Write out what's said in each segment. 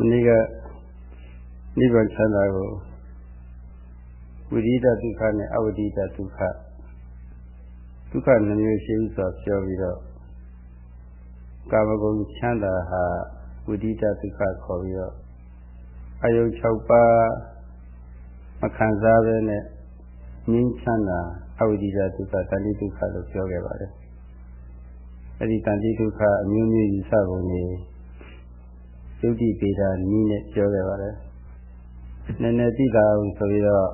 မနေ့ကနိဗ္ဗာန်ချမ်းသာကိုဝိရိဒဒုက္ခနဲ့အဝိရိဒဒုက္ခဒုက္ခနှမျိုးရှိဥစွာပြောပြီးတော့ကာမဂုဏ်ချမ်းသာဟာဝိရိဒဒုက္ခခေါ်ပြီးတော့အယုံ6ပါးမခံစားဘဲနဲ့ငြင်းချမ်းသာအဝိရိဒဒုက္ခတဏှိဒုက္ခလို့ပြောခဲ့ပါတယ်အဲဒီတဏှိဒုက္ခအမျိုးမျိုးယူဆပုံနေ ယုတ်တိပေတာနည်းနဲ့ပြောခဲ့ပါတယ်နည်းနည်းသိတာအောင်ဆိုပြီးတော့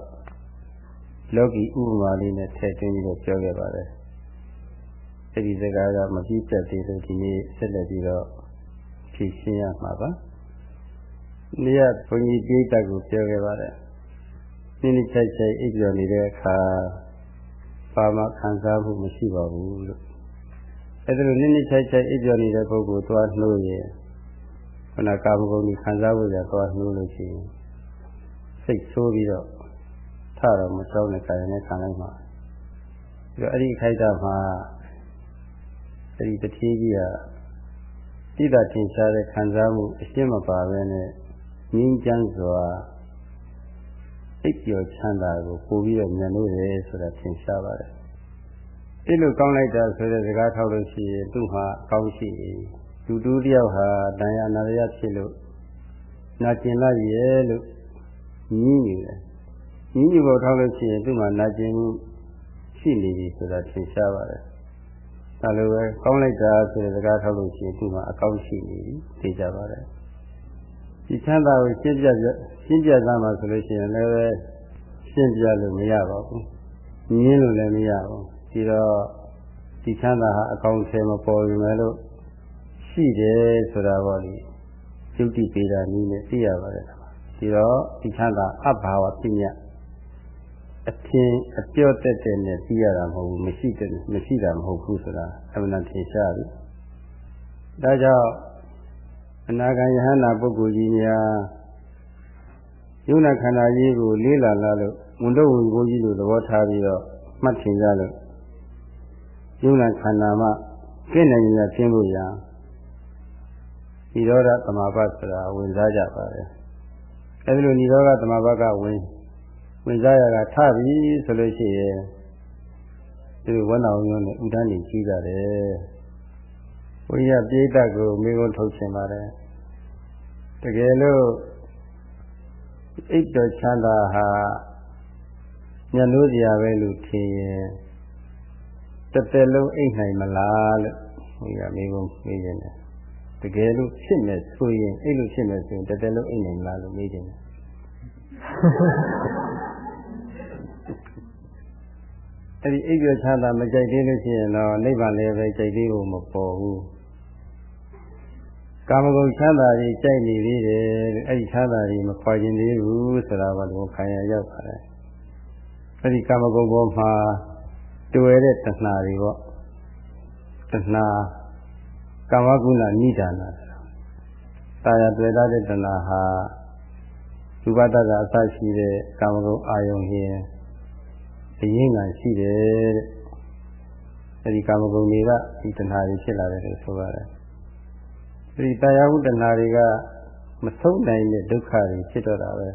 လောကီဥပမာလေးနဲ့ထည့်သွင်းပြီးတော့ပြောခဲ့ပါတယ်အဲဒီစကားကမပြီးပြတ်သေးလို့ဒီနေ့ဆက်လက်ပြီးတော့ဖြည့်ရှင်းရမှာပါနေ့ကဘုန်းကြီးပြိတ္တကိုပြောခဲ့ပါတယ်နိနိချိုက်ချိုက်အိပ်ပျော်နေတဲ့အခါဘာမှခံစားမှုမရှိပါဘူးလို့အဲဒါလိုနိနိချိုက်ချိုက်အိပ်ပျော်နေတဲ့ပုဂ္ဂိုလ်သွားနှိုးရင် ခန္ဓာကာမဂုဏ်ကြီးခံစားဖို့ရသွားနှိုးလို့ရှိရင်စိတ်ဆိုးပြီးတော့ထတော့မစောင်းတဲ့ကာယနဲ့ခံလိုက်မှာပြီးတော့အဲ့ဒီခိုက်တာမှာအဲ့ဒီတတိကြီးကတိတာထင်ရှားတဲ့ခံစားမှုအရှင်းမပါပဲနဲ့ငြင်းချမ်းစွာစိတ်ပြောချမ်းသာကိုပို့ပြီးတော့ဉာဏ်လို့တယ်ဆိုတာထင်ရှားပါတယ်အဲ့လိုကောင်းလိုက်တာဆိုတဲ့စကားထောက်လို့ရှိရင်သူ့မှာကောင်းရှိ လူတူတယောက်ဟာတန်ရာနာရဖြစ်လို့နာကျင်လိုက်ရဲ့လို့ညင်းနေတယ်ညင်းညပေါ်ထောက်လို့ရှိရင်သူ့မှာနာကျင်မှုရှိနေပြီဆိုတာထင်ရှားပါတယ်ဒါလိုပဲကောင်းလိုက်တာဆိုတဲ့စကားထောက်လို့ရှိရင်သူ့မှာအကောင်းရှိနေပြီသိကြပါတယ်ဒီချမ်းသာကိုရှင်းပြရှင်းပြသားမှာဆိုလို့ရှိရင်လည်းပဲရှင်းပြလို့မရပါဘူးညင်းလို့လည်းမရဘူးဒီတော့ဒီချမ်းသာဟာအကောင်းဆယ်မပေါ်ပြီမဲ့လို့ ရှိတယ်ဆိုတာပေါ့လေယုတ်တိပေတာနည်းနဲ့သိရပါတယ်ဒီတော့ဒီချမ်းသာအဘဘာဝပြညတ်အထင်အပြော့တက်တဲ့နဲ့သိရတာမဟုတ်ဘူးမရှိတဲ့မရှိတာမဟုတ်ဘူးဆိုတာအမှန်တန်ထင်ရှားပြီဒါကြောင့်အနာဂံယဟနာပုဂ္ဂိုလ်ကြီးများယုံနာခန္ဓာကြီးကိုလေးလာလာလို့ဝန်တော့ဝန်ကိုကြီးလို့သဘောထားပြီးတော့မှတ်ထင်ကြလို့ယုံနာခန္ဓာမှပြည့်နေရခြင်းဖို့ရာ နိရောဓသမာပတ်ဆိုတာဝင်စားကြပါတယ်အဲဒီလိုနိရောဓသမာပတ်ကဝင်ဝင်စားရတာထပြီဆိုလို့ရှိရင်ဒီဝဏ္ဏအောင်ရုံးနဲ့ဥဒန်းနေကြီးကြတယ်ဘုရားပြေးတတ်ကိုမိကုန်းထုတ်ရှင်ပါတယ်တကယ်လို့အိတ်တော်ချမ်းသာဟာညလို့ကြရပဲလို့ထင်ရင်တစ်သက်လုံးအိတ်နိုင်မလားလို့ဘုရားမိကုန်းမေးနေတယ် တကယ်လို့ဖြစ်မယ်ဆိုရင်အဲ့လိုဖြစ်မယ်ဆိုရင်တသက်လုံးအိတ်နိုင်မလားလို့မေးတယ်အဲ့ဒီအိပ်ပျော်ချမ်းသာမကြိုက်သေးလို့ရှိရင်တော့နိဗ္ဗာန်လည်းပဲကြိုက်သေးဖို့မပေါ်ဘူးကာမဂုဏ်ချမ်းသာကြီးကြိုက်နေသေးတယ်အဲ့ဒီချမ်းသာကြီးမခွာခြင်းသေးဘူးဆိုတာကလည်းခံရရောက်ပါတယ်အဲ့ဒီကာမဂုဏ်ပေါ်မှာတွေ့ရတဲ့တဏှာတွေပေါ့တဏှာ ကာမဂုဏနိဒာနာတာယာတွေ့တဲ့တဏှာဟာဥပဒကအစရှိတဲ့ကာမဂုဏ်အာယုံရင်အရင်းကရှိတယ်တဲ့အဲဒီကာမဂုဏ်တွေကဒီတဏှာတွေဖြစ်လာတယ်လို့ဆိုပါတယ်ဒီတရားဟုတဏှာတွေကမဆုံးနိုင်တဲ့ဒုက္ခတွေဖြစ်တော့တာပဲ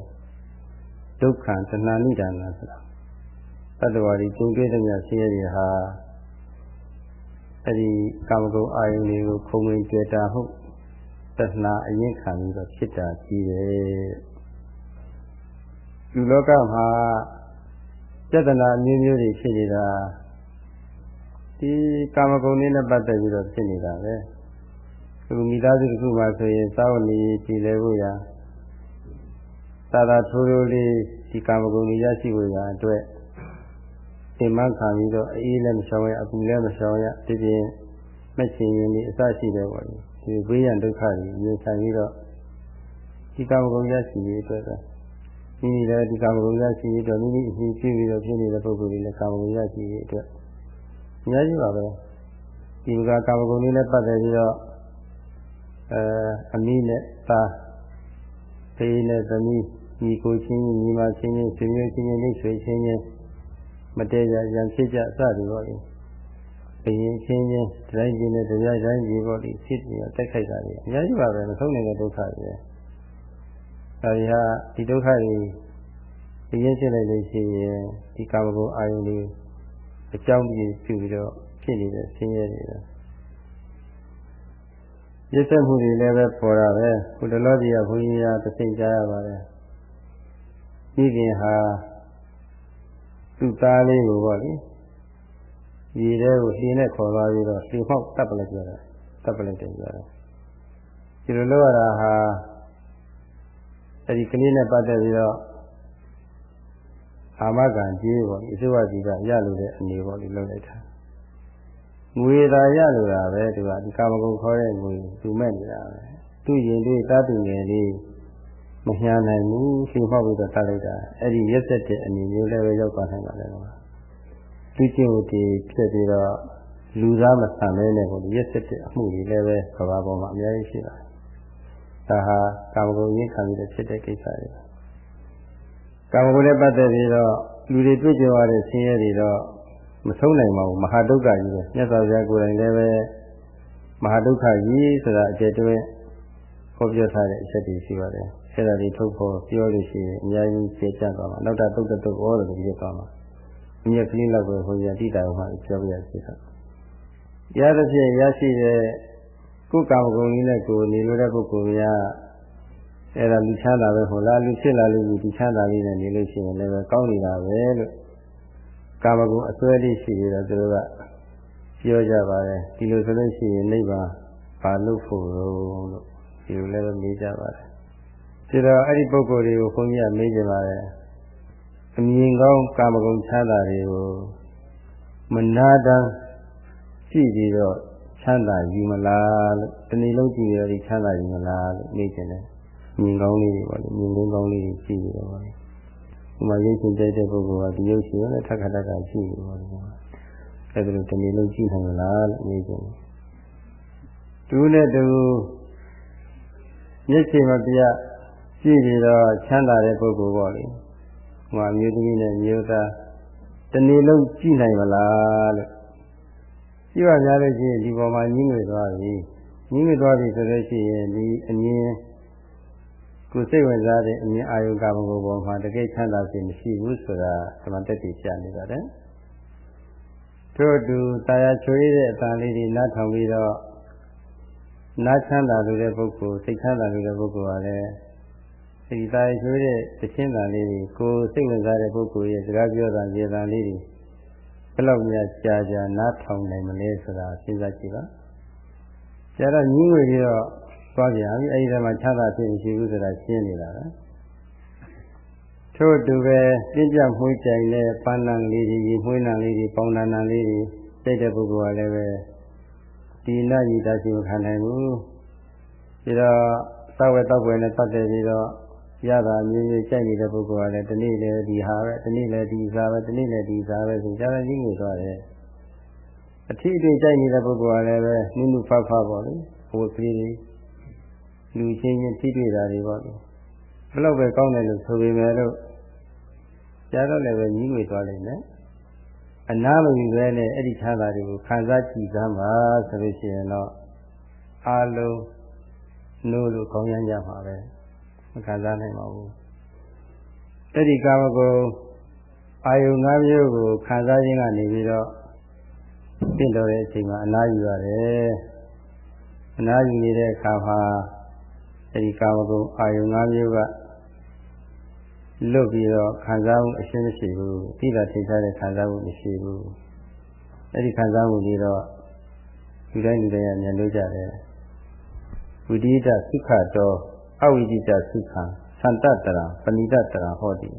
ဒုက္ခတဏှာနိဒာနာဆိုတာတတ္တဝါတွေကျုံတွေ့တဲ့မြတ်ဆင်းရဲတွေဟာ အဲဒီကာမဂုဏ်အာယုန်တွေကိုခုံဝင်ကြွတာဟုတ်တဏှာအရင်ခံပြီးတော့ဖြစ်တာကြီးတယ်ဒီလောကမှာပြဿနာမျိုးမျိုးတွေဖြစ်နေတာဒီကာမဂုဏ်လေးနဲ့ပတ်သက်ပြီးတော့ဖြစ်နေတာပဲဒီမိသားစုတစ်ခုမှာဆိုရင်သာဝဏီကြည်လဲဖို့ရာသာသာထိုးထိုးလေးဒီကာမဂုဏ်တွေရရှိဖို့ရာအတွက် သင်္မခံပြီးတော့အေးလည်းမရှောင်ရအပူလည်းမရှောင်ရဒီပြင်မချင်ရင်ဒီအစရှိတယ်ပေါ့လေဒီဘေးရန်ဒုက္ခတွေရင်ဆိုင်ပြီးတော့ဒီကာမဂုဏ်ရရှိရေးအတွက်ပဲမိမိလည်းဒီကာမဂုဏ်ရရှိရေးအတွက်မိမိအရှိပြည့်ပြီးတော့ဖြစ်နေတဲ့ပုဂ္ဂိုလ်တွေလည်းကာမဂုဏ်ရရှိရေးအတွက်အများကြီးပါပဲဒီကကာမဂုဏ်လေးနဲ့ပတ်သက်ပြီးတော့အဲအမိနဲ့သားဖေးနဲ့သမီးညီကိုချင်းညီမချင်းချင်းဆွေမျိုးချင်းချင်းနှိမ့်ဆွေချင်းချင်း မတည့်ရရန်ဖြစ်ကြစသည်ပေါ့လေဘယင်ချင်းချင်းတိုင်းချင်းနဲ့တရားတိုင်းကြီးပေါ့လေဖြစ်ပြီးတက်ခိုက်တာတွေအများကြီးပါပဲမဆုံးနိုင်တဲ့ဒုက္ခတွေဒါတွေဟာဒီဒုက္ခတွေဒီရင်းရှင်းလိုက်လို့ရှိရင်ဒီကာမဂုဏ်အာယုန်တွေအကြောင်းပြည့်ပြုပြီးတော့ဖြစ်နေတဲ့ဆင်းရဲတွေရစ်သက်မှုတွေလည်းပဲပေါ်တာပဲခုတလောကြီးကဘုန်းကြီးကသတိကြားရပါတယ်ဤခင်ဟာ သူ့သားလေးကိုပေါ့လေရေထဲကိုလှင်းနဲ့ခေါ်သွားပြီးတော့လှေပေါက်တပ်ပလိုက်ကြတာတပ်ပလိုက်တယ်ကြတာဒီလိုလုပ်ရတာဟာအဲဒီကလေးနဲ့ပတ်သက်ပြီးတော့အာမခံကြီးပေါ့ဒီအစိုးရကြီးကရလို့တဲ့အနေပေါ့ဒီလုပ်လိုက်တာငွေသာရလို့တာပဲသူကဒီကာမဂုဏ်ခေါ်တဲ့ငွေသူမဲ့နေတာပဲသူရင်တွေတတ်သူငယ်လေး မညာနိုင်ဘူးရှင်ပေါက်ပြီးတော့တတ်လိုက်တာအဲ့ဒီရက်ဆက်တဲ့အနေမျိုးလည်းပဲရောက်သွားနိုင်ပါတယ်ကွာသူကျင့်ဝတ်တွေဖြစ်ပြီးတော့လူသားမဆန်မဲနဲ့ကိုရက်ဆက်တဲ့အမှုတွေလည်းပဲကဘာပေါ်မှာအများကြီးရှိပါတယ်ဒါဟာကာမဂုဏ်ရင်းခံပြီးတော့ဖြစ်တဲ့ကိစ္စတွေကာမဂုဏ်နဲ့ပတ်သက်ပြီးတော့လူတွေတွေ့ကြရတဲ့ဆင်းရဲတွေတော့မဆုံးနိုင်ပါဘူးမဟာဒုက္ခကြီးပဲမြတ်စွာဘုရားကိုယ်တိုင်လည်းပဲမဟာဒုက္ခကြီးဆိုတာအကျယ်တွဲဟောပြောထားတဲ့အချက်တွေရှိပါတယ် အဲ့ဒါတွေထုတ်ဖို့ပြောလို့ရှိရင်အများကြီးကျေကျသွားမှာနောက်တာတုတ်တုတ်ဩလို့ပြောသွားမှာအမြက်ကလေးလောက်ပဲဘုရားတိတာဟောပြောပြရစီတာတရားသဖြင့်ရရှိတဲ့ကိုယ်ကာမဂုဏ်ကြီးနဲ့ကိုယ်နေလို့တဲ့ပုဂ္ဂိုလ်များအဲ့ဒါလူချမ်းသာပဲဟိုလားလူဖြစ်လာလို့ဒီချမ်းသာလေးနဲ့နေလို့ရှိရင်လည်းကောင်းနေတာပဲလို့ကာမဂုဏ်အစွဲလေးရှိပြီးတော့သူတို့ကပြောကြပါတယ်ဒီလိုဆိုလို့ရှိရင်နိဗ္ဗာန်ပါလို့ဖို့လို့ဒီလိုလည်းမေးကြပါတယ် ဒီတော့အဲ့ဒီပုဂ္ဂိုလ်တွေကိုခွန်ကြီးကမေးကြပါတယ်အမြင်ကောင်းကာမဂုဏ်ချမ်းသာတွေကိုမနာတမ်းကြည့်ပြီးတော့ချမ်းသာယူမလားလို့ဒီနေ့လုံးကြည့်ရတဲ့ချမ်းသာယူမလားလို့မေးကြတယ်မြင်ကောင်းလေးတွေပေါ့လေမြင်ကောင်းလေးတွေကြည့်ပြီးတော့ပါလေဒီမှာရုပ်ရှင်ကြိုက်တဲ့ပုဂ္ဂိုလ်ကဒီရုပ်ရှင်နဲ့ထက်ခါတက်ကကြည့်ပြီးပါလေအဲ့ဒါလိုဒီနေ့လုံးကြည့်နိုင်မလားလို့မေးကြတယ်သူနဲ့သူမျက်ခြေမပြကြ ည့်ပြီးတော့ချမ်းသာတဲ့ပုဂ္ဂိုလ်ပေါ့လေဟိုအမျိုးသမီးနဲ့မျိုးသားဒီနေ့လုံးကြည့်နိုင်မလားလို့ကြည့်ပါများလို့ရှိရင်ဒီပေါ်မှာညှင်းငွေသွားပြီညှင်းငွေသွားပြီဆိုလို့ရှိရင်ဒီအမြင်ကိုစိတ်ဝင်စားတဲ့အမြင်အာယုကာမဂုဏ်ပေါ်မှာတကယ်ချမ်းသာစေမရှိဘူးဆိုတာသမတက်တည်ပြနေပါတယ်ထို့အတူတာယာချွေးတဲ့အတန်လေးတွေနားထောင်ပြီးတော့နားချမ်းသာလို့တဲ့ပုဂ္ဂိုလ်စိတ်ချမ်းသာလို့တဲ့ပုဂ္ဂိုလ်ကလည်း ဒီတာယာချွေးတဲ့တခြင်းတန်လေးတွေကိုစိတ်ဝင်စားတဲ့ပုဂ္ဂိုလ်ရဲ့စကားပြောတာရေတန်လေးတွေဘယ်လောက်များကြာကြာနားထောင်နိုင်မလဲဆိုတာစဉ်းစားကြည့်ပါကျတော့ညီးငွေပြီးတော့သွားပြန်ပြီအဲဒီထဲမှာချမ်းသာဖြစ်ရှိဘူးဆိုတာရှင်းနေတာပဲထို့တူပဲပြင်းပြမှုကြိုင်တဲ့ပန်းနံလေးတွေရေမွှေးနံလေးတွေပေါင်းနံနံလေးတွေစိတ်တဲ့ပုဂ္ဂိုလ်ကလည်းပဲဒီနာကြီးတရှိမခံနိုင်ဘူးပြီးတော့သောက်ဝဲတောက်ဝဲနဲ့ပတ်သက်ပြီးတော့ ရတာမျိုးမျိုးကြိုက်နေတဲ့ပုဂ္ဂိုလ်ကလည်းဒီနေ့လည်းဒီဟာပဲဒီနေ့လည်းဒီစားပဲဒီနေ့လည်းဒီစားပဲဆိုကြတယ်ကြီးနေသွားတယ်အထီးအတွေ့ကြိုက်နေတဲ့ပုဂ္ဂိုလ်ကလည်းပဲနုနုဖဖပေါ့လေဟိုကလေးတွေလူချင်းချင်းထိတွေ့တာတွေပေါ့လေဘယ်တော့ပဲကောင်းတယ်လို့ဆိုပေမဲ့လို့ကြားတော့လည်းပဲညီးငွေသွားလိမ့်မယ်အနာမယူပဲနဲ့အဲ့ဒီခြားတာတွေကိုခံစားကြည့်သမ်းပါဆိုလို့ရှိရင်တော့အာလုံးနိုးလို့ကောင်းရမ်းကြမှာပဲ မခံစားနိုင်ပါဘူးအဲ့ဒီကာမဂုဏ်အာယု၅မျိုးကိုခံစားခြင်းကနေပြီးတော့ပြင့်တော်တဲ့အချိန်မှာအနာယူရတယ်အနာယူနေတဲ့အခါမှာအဲဒီကာမဂုဏ်အာယု၅မျိုးကလွတ်ပြီးတော့ခံစားမှုအရှင်းမရှိဘူးသိတာသိထားတဲ့ခံစားမှုမရှိဘူးအဲဒီခံစားမှုတွေတော့လူတိုင်းလူတိုင်းကမြင်လို့ကြတယ်ဝိတိတသုခတော အဝိတိတသုခသန္တတရပဏိတတရဟောတိ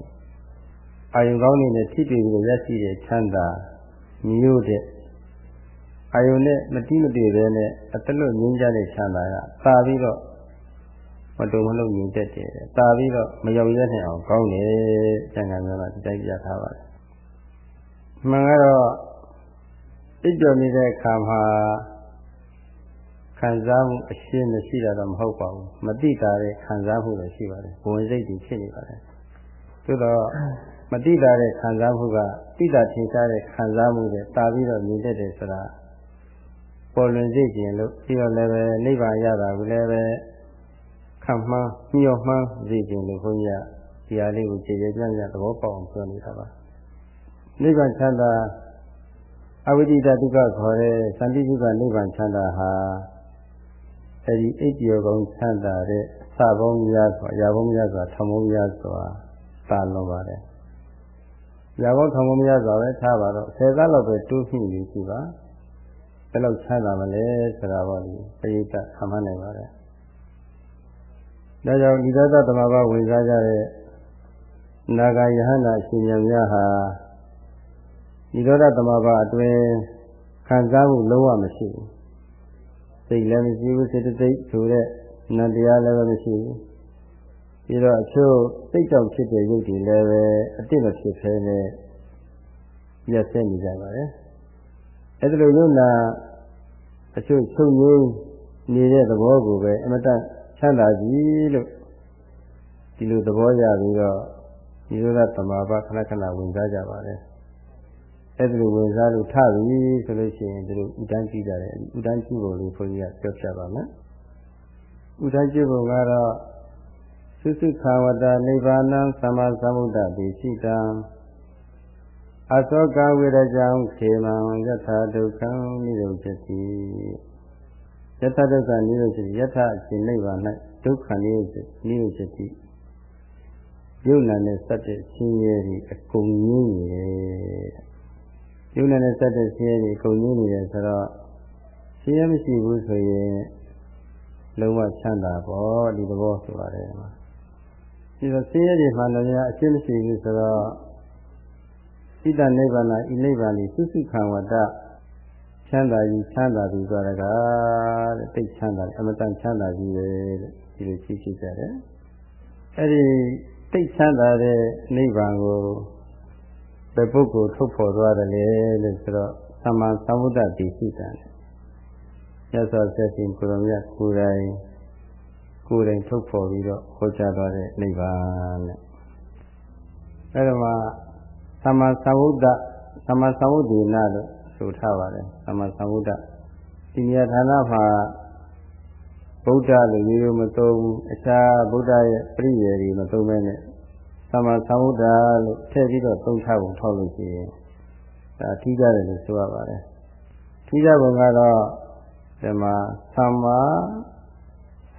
အာယုကောင်းနေတဲ့ထိတွေ့ပြီးရရှိတဲ့ချမ်းသာမျိုးတဲ့အာယုနဲ့မတိမတွေ့ပဲနဲ့အတလွတ်ငြင်းကြတဲ့ချမ်းသာကသာပြီးတော့မတုံမလုံးငြိမ်သက်တယ်တာပြီးတော့မရောက်ရနိုင်အောင်ကောင်းတယ်ကျန်ကန်များကဒီတိုင်းပြထားပါတယ်မှန်ကတော့သိကြနေတဲ့အခါမှာ ခံစားမှုအရှင်းမရှိတာတော့မဟုတ်ပါဘူးမတိတာတဲ့ခံစားမှုလည်းရှိပါတယ်ဝင်စိတ်တွေဖြစ်နေပါတယ်သို့တော့မတိတာတဲ့ခံစားမှုကတိတာထင်ရှားတဲ့ခံစားမှုတွေတာပြီးတော့မြင်တတ်တယ်ဆိုတာပေါ်လွင်စေခြင်းလို့ပြီးတော့လည်းပဲနိဗ္ဗာန်ရတာကိုလည်းပဲခံခံမှန်းမျှော်မှန်းသိခြင်းလို့ဘုန်းကြီးကဒီဟာလေးကိုခြေခြေပြန့်ပြန့်သဘောပေါက်အောင်ပြောနေတာပါနိဗ္ဗာန်ချမ်းသာအဝိဒိတဒုက္ခခေါ်တဲ့သန္တိဒုက္ခနိဗ္ဗာန်ချမ်းသာဟာ အဲဒီအိပ်ပျော်ကောင်းချမ်းသာတဲ့စပေါင်းများစွာရာပေါင်းများစွာထမောများစွာသာလွန်ပါတယ်ရာပေါင်းထမောများစွာပဲထားပါတော့ဆယ်သားလောက်ပဲတိုးဖြည့်နေရှိပါဘယ်လောက်ချမ်းသာမလဲဆိုတာပေါ့ဒီပရိသတ်ခံမနိုင်ပါတယ်ဒါကြောင့်ဒီသတ္တသမဘာဝင်စားကြတဲ့နာဂယဟနာရှင်မြတ်များဟာဒီသောတသမဘာအတွင်းခံစားမှုလုံးဝမရှိဘူး စိတ်လည်းမရှိဘူးစေတသိက်ဆိုတဲ့နံတရားလည်းမရှိဘူးပြီးတော့အချို့စိတ်ကြောင့်ဖြစ်တဲ့ရုပ်တွေလည်းပဲအတိတ်မဖြစ်ဖဲနဲ့ပြည့်စက်နေကြပါတယ်အဲ့ဒါလိုရုပ်နာအချို့ချုပ်ငြိမ်းနေတဲ့သဘောကိုပဲအမတန်ချမ်းသာကြီးလို့ဒီလိုသဘောရပြီးတော့ဒီလိုကသမာဘခဏခဏဝင်စားကြပါတယ် အဲ့ဒီလိုဝင်စားလို့ထပြီဆိုလို့ရှိရင်ဒီလိုဥဒန်းကြည့်ကြတယ်ဥဒန်းကြည့်ဖို့လေးဘုန်းကြီးကပြောပြပါမယ်ဥဒန်းကြည့်ဖို့ကတော့သုစုခဝတနိဗ္ဗာနံသမ္မာသမ္ဗုဒ္ဓပိစိတံအသောကဝိရကြံခေမံယထာဒုက္ခံနိရောဓတိယထာဒုက္ခနိရောဓတိယထာအရှင်နိဗ္ဗာန်၌ဒုက္ခနိရောဓနိရောဓတိယုံနာနဲ့စက်တဲ့ဆင်းရဲတွေအကုန်ငြင်းနေတ ယ်ယုံနာနဲ့စက်တဲ့ဆင်းရဲတွေအကုန်ငြင်းနေတယ်ဆိုတော့ဆင်းရဲမရှိဘူးဆိုရင်လုံးဝချမ်းသာပေါ့ဒီသဘောဆိုပါတယ်ဒီတော့ဆင်းရဲတွေမှလည်းအရှင်းမရှိဘူးဆိုတော့ဣတနိဗ္ဗာန်ဤနိဗ္ဗာန်ဤသုစုခံဝတ္တချမ်းသာကြီးချမ်းသာပြီဆိုရတာတဲ့တိတ်ချမ်းသာအမတန်ချမ်းသာကြီးပဲတဲ့ဒီလိုရှိရှိကြတယ်အဲ့ဒီတိတ်ချမ်းသာတဲ့နိဗ္ဗာန်ကိုဘ ယ်ပုဂ္ဂိုလ်ထုတ်ဖော်သွားတယ်လေလို့ဆိုတော့သမ္မာသမ္ဗုဒ္ဓတိရှိတယ်မြတ်စွာဘုရားရှင်ကိုရောမြတ်ကိုယ်တိုင်ကိုယ်တိုင်ထုတ်ဖော်ပြီးတော့ဟောကြားသွားတဲ့နိဗ္ဗာန်တဲ့အဲ့ဒါမှာသမ္မာသမ္ဗုဒ္ဓသမ္မာသမ္ဗုဒ္ဓေနလို့ဆိုထားပါတယ်သမ္မာသမ္ဗုဒ္ဓဒီနေရာဌာနမှာဗုဒ္ဓလို့ရိုးရိုးမသုံးဘူးအခြားဗုဒ္ဓရဲ့ပြည့်ရည်တွေမသုံးဘဲနဲ့ သမ္မာသမ္ဗုဒ္ဓလို့ထည့်ပြီးတော့သုံးထားပုံထောက်လို့ရှိရင်ဒါထီးကြတယ်လို့ဆိုရပါတယ်ထီးကြပုံကတော့ဒီမှာသမ္မာ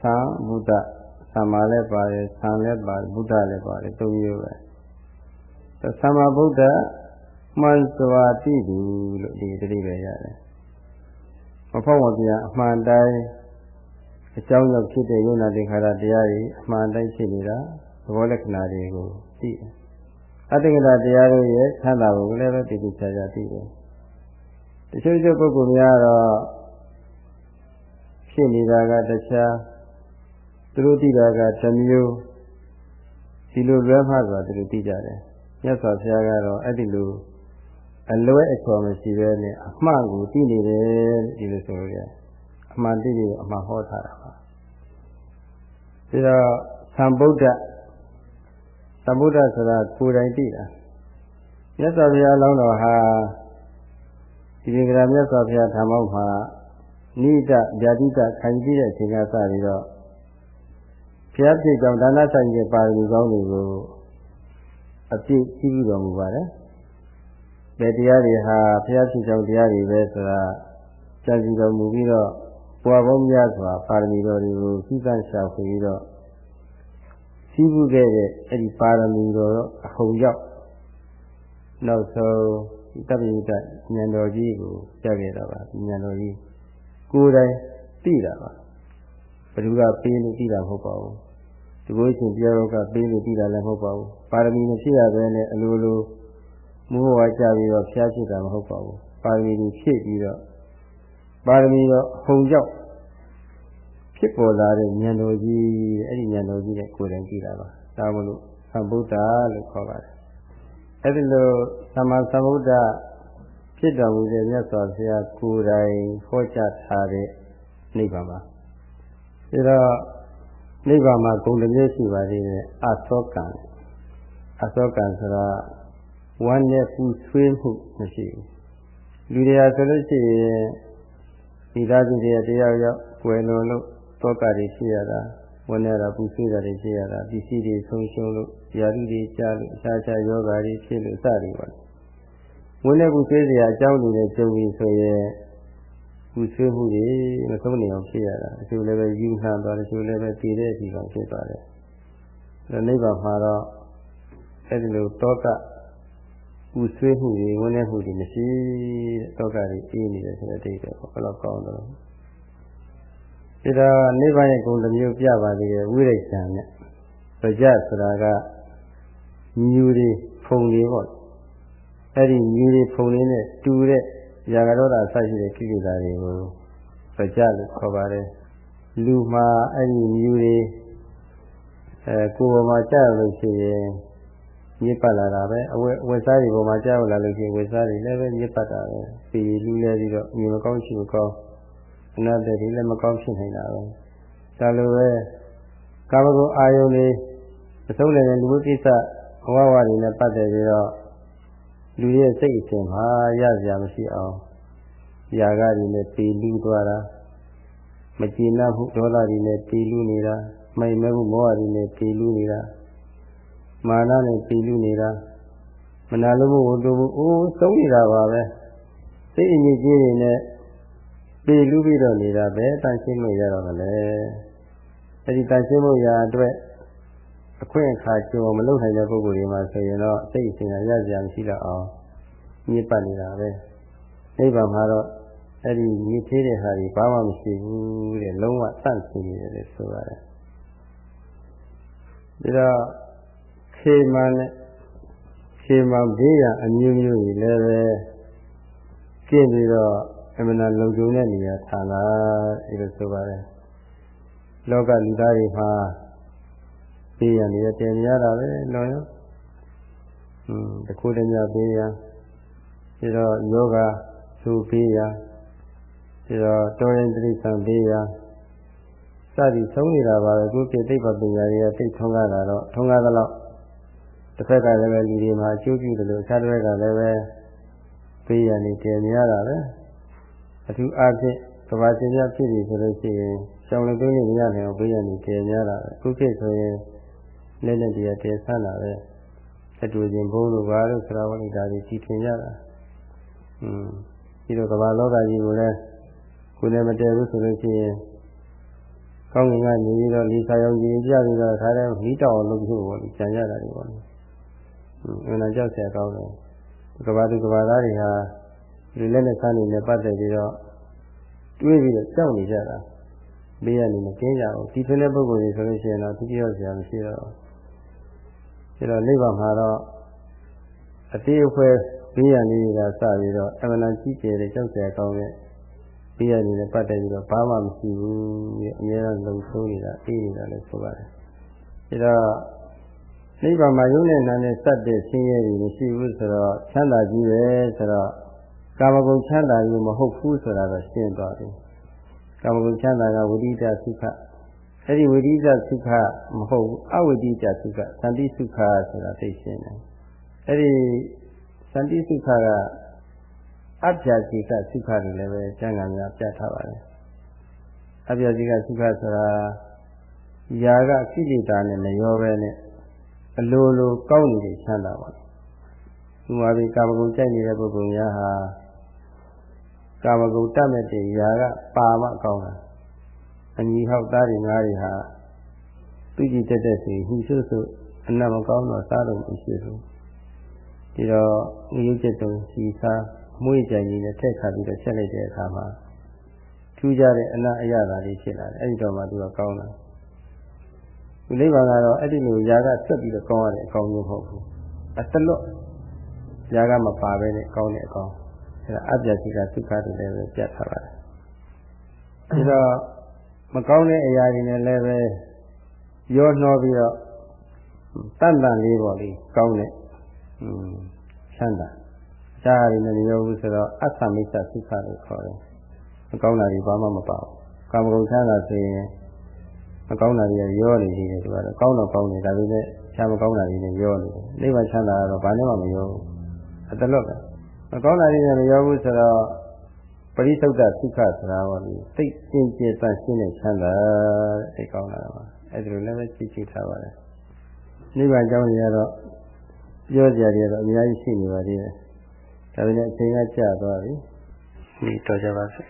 သမ္ဗုဒ္ဓသမ္မာလည်းပါတယ်သံလည်းပါတယ်ဗုဒ္ဓလည်းပါတယ်သုံးမျိုးပဲသမ္မာဗုဒ္ဓမှန်စွာသိသူလို့ဒီတတိပဲရတယ်မဖောက်ဝပြအမှန်တိုင်းအကြောင်းကြောင့်ဖြစ်တဲ့ယုံနာသင်္ခါရတရားတွေအမှန်တိုင်းဖြစ်နေတာသ ဘောလက္ခဏာတွေကိုသိတယ်အတ္တကတာတရားတို့ရဲ့သံသာကိုလည်းပဲတည်တည်ချာချာသိတယ်တချို့ချို့ပုဂ္ဂိုလ်များတော့ဖြစ်နေတာကတခြားသူတို့သိတာကတစ်မျိုးဒီလိုလွဲမှားစွာသူတို့သိကြတယ်မြတ်စွာဘုရားကတော့အဲ့ဒီလိုအလွဲအချော်မရှိဘဲနဲ့အမှန်ကိုသိနေတယ်ဒီလိုဆိုရအမှန်သိပြီးအမှန်ဟောထားတာပါဒါတော့သံဗုဒ္ဓ သမ္ဗုဒ္ဓဆိုတာကိုယ်တိုင်သိတာမြတ်စွာဘုရားလောင်းတော်ဟာဒီဒီကရာမြတ်စွာဘုရားဓမ္မောက်မှာနိဒဗျာတိတခံကြည့်တဲ့အချိန်ကစပြီးတော့ဘုရားဖြစ်ကြောင့်ဒါနဆိုင်ရဲ့ပါရမီကောင်းတွေကိုအပြည့်ရှိပြီးတော်မူပါတယ်။ဘယ်တရားတွေဟာဘုရားဖြစ်ကြောင့်တရားတွေပဲဆိုတာကြံစီတော်မူပြီးတော့ပွားပေါင်းများစွာပါရမီတော်တွေကိုစည်းကမ်းရှာဖွေပြီးတော့ စီးပူးခဲ့တဲ့အဲ့ဒီပါရမီတော်အဟုန်ရောက်နောက်ဆုံးတပ္ပိတဉာဏ်တော်ကြီးကိုကြားခဲ့တာပါဉာဏ်တော်ကြီးကိုယ်တိုင်သိတာပါဘယ်သူကပေးလို့သိတာမဟုတ်ပါဘူးဒီကိုရှင်ပြောတော့ကပေးလို့သိတာလည်းမဟုတ်ပါဘူးပါရမီမရှိရဘဲနဲ့အလိုလိုမိုးဝါကြပြီးတော့ဖျားဖြစ်တာမဟုတ်ပါဘူးပါရမီကြီးဖြည့်ပြီးတော့ပါရမီတော့ဟုန်ကြောက် ဖြစ်ပေါ်လာတဲ့ဉာဏ်တော်ကြီးအဲ့ဒီဉာဏ်တော်ကြီးနဲ့ကိုယ်တိုင်ကြည့်တာပါဒါမလို့သမ္ဗုဒ္ဓလို့ခေါ်ပါတယ်အဲ့ဒီလိုသမ္မာသမ္ဗုဒ္ဓဖြစ်တော်မူတဲ့မြတ်စွာဘုရားကိုယ်တိုင်ဟောကြားထားတဲ့နိဗ္ဗာန်ပါဒါတော့နိဗ္ဗာန်မှာဂုဏ်တစ်မျိုးရှိပါသေးတယ်အသောကံအသောကံဆိုတာဝမ်းနဲ့ပူဆွေးမှုမရှိဘူးလူတွေကဆိုလို့ရှိရင်ဒီသားစုတွေတရားရောက်ကွယ်လွန်လို့ သောကတွေဖြစ်ရတာဝဝင်နေတာပူဆွေးတာတွေဖြစ်ရတာပစ္စည်းတွေဆုံးရှုံးလို့ယာရုတွေကြားလို့အခြားခြားယောဂါတွေဖြစ်လို့စသည်ပါဝင်နေပူဆွေးစရာအကြောင်းတွေနဲ့ကြုံပြီးဆိုရင်ပူဆွေးမှုတွေမဆုံးနေအောင်ဖြစ်ရတာအကျိုးလည်းပဲယူနှံသွားတယ်အကျိုးလည်းပဲတည်တဲ့အချိန်ကောင်ဖြစ်သွားတယ်အဲနိဗ္ဗာန်မှာတော့အဲဒီလိုတောကပူဆွေးမှုတွေဝင်နေမှုတွေမရှိတဲ့တောကတွေအေးနေတယ်ဆိုတဲ့အတိတ်ပဲပေါ့ဘယ်တော့ကောင်းတယ် ဒီတော့နိဗ္ဗာန်ရဲ့ဂုဏ်တစ်မျိုးပြပါသေးတယ်ဝိရိယံနဲ့ပကြဆိုတာကမြူတွေဖုံတွေပေါ့အဲ့ဒီမြူတွေဖုံတွေနဲ့တူတဲ့ရာဂဒေါသဆရှိတဲ့ကိလေသာတွေကိုပကြလို့ခေါ်ပါတယ်လူမှာအဲ့ဒီမြူတွေအဲကိုယ်ပေါ်မှာကြာလို့ရှိရင်မြစ်ပတ်လာတာပဲအဝတ်ဝတ်စားတွေပေါ်မှာကြာလာလို့ရှိရင်ဝတ်စားတွေလည်းပဲမြစ်ပတ်တာပဲပြီးလူလဲပြီးတော့မြင်မကောင်းရှိမကောင်း အနာတ္တတွေလည်းမကောင်းဖြစ်နေတာပဲဒါလိုပဲကာမဂုဏ်အာယုန်တွေအဆုံးလည်းလူမှုကိစ္စဘဝဝတွေနဲ့ပတ်သက်ပြီးတော့လူရဲ့စိတ်အစဉ်မှာရစရာမရှိအောင်ຢာကတွေနဲ့ပေလူသွားတာမကျေနပ်မှုဒေါသတွေနဲ့ပေလူနေတာမိုင်မဲမှုမောဟတွေနဲ့ပေလူနေတာမာနနဲ့ပေလူနေတာမနာလိုမှုဝတ္တမှုအိုးသုံးနေတာပါပဲစိတ်အငြိကြီးတွေနဲ့ ပေလူပြီးတော့နေတာပဲတန်ရှင်းလို့ရတော့မလဲအဲဒီတန်ရှင်းမှုရာအတွက်အခွင့်အခါကြုံမလုပ်နိုင်တဲ့ပုဂ္ဂိုလ်တွေမှာဆိုရင်တော့စိတ်အစဉ်ရရကြမရှိတော့အောင်ညစ်ပတ်နေတာပဲနိဗ္ဗာန်မှာတော့အဲ့ဒီညစ်သေးတဲ့ဟာတွေဘာမှမရှိဘူးတဲ့လုံးဝတန့်ဆင်းနေတယ်လို့ဆိုရတယ်ဒါတော့ခေမန်နဲ့ခေမန်ဘေးရန်အမျိုးမျိုးကြီးလည်းပဲကျင့်ပြီးတော့ အမှန်တရားလုံခြုံတဲ့နေရာဌာနအဲ့လိုဆိုပါတယ်လောကလူသားတွေမှာပေးရနေရတင်ရတာပဲလောရောอืมတခုတည်းများပေးရပြီးတော့ယောဂသူပေးရပြီးတော့တောရင်တိဆံပေးရစသည်ဆုံးနေတာပါပဲခုပြိဋိဘပညာတွေကသိထုံးကားတာတော့ထုံးကားသလောက်တစ်ဖက်ကလည်းပဲလူတွေမှာအကျိုးပြုတယ်လို့အခြားတစ်ဖက်ကလည်းပဲပေးရနေတင်ရတာပဲ အထူးအားဖြင့်ကဘာရှင်များဖြစ်ပြီဆိုလို့ရှိရင်ရှောင်းလက်သွင်းနေရနိုင်အောင်ဘေးရန်ကြီးများတာပဲခုခေတ်ဆိုရင်လက်လက်တည်းတည်ဆန်းတာပဲအတူချင်းဘုန်းတို့ဘာလို့ဆရာဝန်ဒါကြီးကြည်ထင်ရတာอืมဒီလိုကဘာလောကကြီးကိုလည်းကိုယ်နဲ့မတည်ဘူးဆိုလို့ရှိရင်ကောင်းကင်ကနေပြီးတော့လေဆာရောင်ကြီးပြပြီးတော့ခါတဲ့မိတော်လုပ်ဖို့ပေါ့ကြံရတာတွေပေါ့အင်းအနာကြောက်ဆရာကောင်းတယ်ကဘာသူကဘာသားတွေဟာ လူလက်လက်ခံနေနဲ့ပတ်သက်ပြီးတော့တွေးပြီးတော့ကြောက်နေကြတာမေးရနေမကင်းကြဘူးဒီထွန်းတဲ့ပုဂ္ဂိုလ်တွေဆိုလို့ရှိရင်တော့သူပြောစရာမရှိတော့ဘူးဒါတော့နိဗ္ဗာန်မှာတော့အတိအဖွဲဘေးရနေကစပြီးတော့အမှန်တန်ကြီးကျယ်တဲ့ကြောက်စရာကောင်းတဲ့ဘေးရနေနဲ့ပတ်သက်ပြီးတော့ဘာမှမရှိဘူးအများအားလုံဆိုးနေတာအေးနေတာလည်းဆိုပါတယ်ဒါတော့နိဗ္ဗာန်မှာယုံနဲ့နာနဲ့စတဲ့ဆင်းရဲတွေမရှိဘူးဆိုတော့ချမ်းသာကြီးပဲဆိုတော့ ကာမဂုဏ်ချမ်းသာကြီးမဟုတ်ဘူးဆိုတာတော့ရှင်းသွားပြီကာမဂုဏ်ချမ်းသာကဝိရိဒသုခအဲ့ဒီဝိရိဒသုခမဟုတ်ဘူးအဝိရိဒသုခသန္တိသုခဆိုတာသိရှင်းတယ်အဲ့ဒီသန္တိသုခကအပြာစီကသုခတွေလည်းပဲကျမ်းဂန်များပြထားပါတယ်အပြာစီကသုခဆိုတာຢာကကိလေသာနဲ့မရောပဲနဲ့အလိုလိုကောင်းနေတဲ့ချမ်းသာပါသူမှာဒီကာမဂုဏ်ကြိုက်နေတဲ့ပုဂ္ဂိုလ်များဟာ ကာမဂုဏ်တတ်မဲ့တဲ့ຢာကပါမှကောင်းတာအညီဟောက်သားတွေငါးတွေဟာသူကြည့်တတ်တဲ့စီဟူဆွဆွအနတ်မကောင်းတော့စားလို့မရှိဘူးဒီတော့ငရုတ်ချက်တုံစီစားမွေးကြိုင်ကြီးနဲ့ထက်ခါပြီးတော့ချက်လိုက်တဲ့အခါမှာထူးခြားတဲ့အနတ်အရသာလေးဖြစ်လာတယ်အဲ့ဒီတော့မှသူကကောင်းတာဒီနိဗ္ဗာန်ကတော့အဲ့ဒီလိုຢာကဆက်ပြီးတော့ကောင်းရတဲ့အကောင်းမျိုးမဟုတ်ဘူးအတလွတ်ຢာကမပါဘဲနဲ့ကောင်းတဲ့အကောင်း အဲ့ဒါအပြတိကသုခတွေလည်းပဲပြတ်ထားပါတယ်ဒါတော့မကောင်းတဲ့အရာတွေနဲ့လည်းပဲရောနှောပြီးတော့တန်တန်လေးပေါ့လေကောင်းတဲ့อืมချမ်းသာအခြားတွေနဲ့မရောဘူးဆိုတော့အသမိစ္ဆသုခလို့ခေါ်တယ်မကောင်းတာတွေဘာမှမပါဘူးကာမဂုဏ်ချမ်းသာဆိုရင်မကောင်းတာတွေရောနေသေးတယ်သူကတော့ကောင်းတော့ကောင်းတယ်ဒါပေမဲ့ချမ်းမကောင်းတာတွေနဲ့ရောနေတယ်နိဗ္ဗာန်ချမ်းသာကတော့ဘာနဲ့မှမရောဘူးအတလွတ်ပဲ မကောင်းတာတွေနဲ့မရောဘူးဆိုတော့ပရိသုဒ္ဓသုခဆိုတာဟောဒီစိတ်စင်ကြယ်တန်ရှင်းတဲ့ချမ်းသာတဲ့ကောင်းတာပါအဲ့ဒါလိုလည်းပဲကြည့်ကြည့်ထားပါတယ်နိဗ္ဗာန်ကြောင်းတွေကတော့ပြောကြရတယ်တော့အများကြီးရှိနေပါသေးတယ်ဒါပေမဲ့အချိန်ကကြာသွားပြီဒီတော့ကြပါစို့